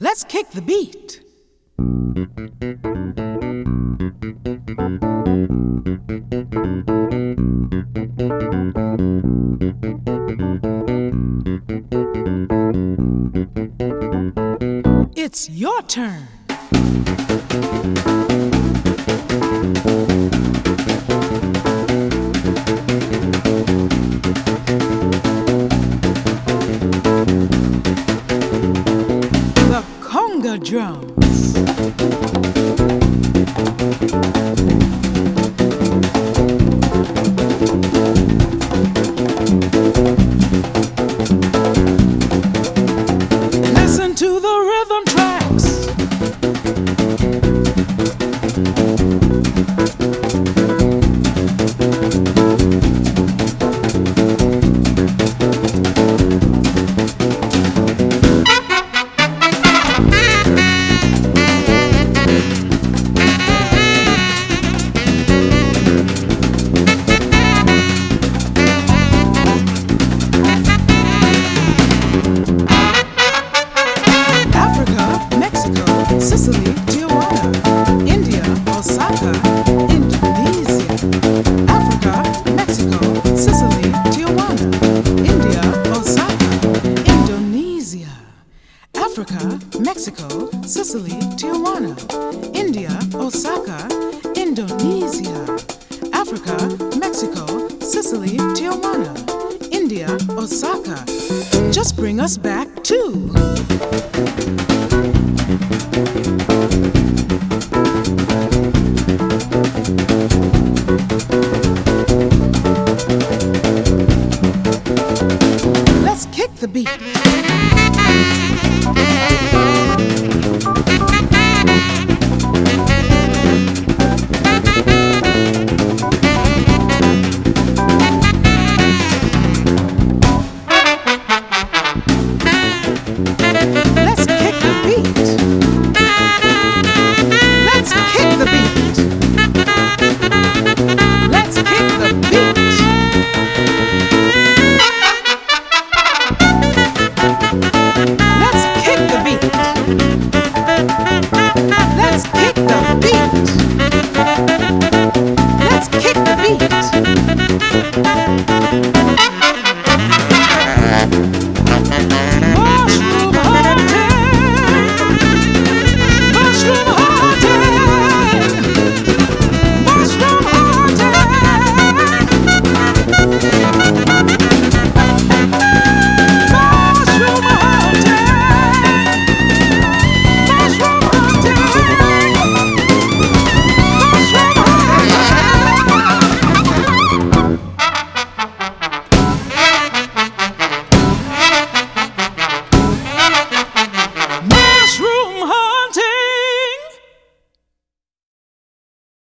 Let's kick the beat. It's your turn. Conga Africa, Mexico, Sicily, Tijuana, India, Osaka, Indonesia. Africa, Mexico, Sicily, Tijuana, India, Osaka, Indonesia. Africa, Mexico, Sicily, Tijuana, India, Osaka, Indonesia. Africa, Mexico, Sicily, Tijuana, India, Osaka. Just bring us back to Let's kick the beat. Let's kick the beat.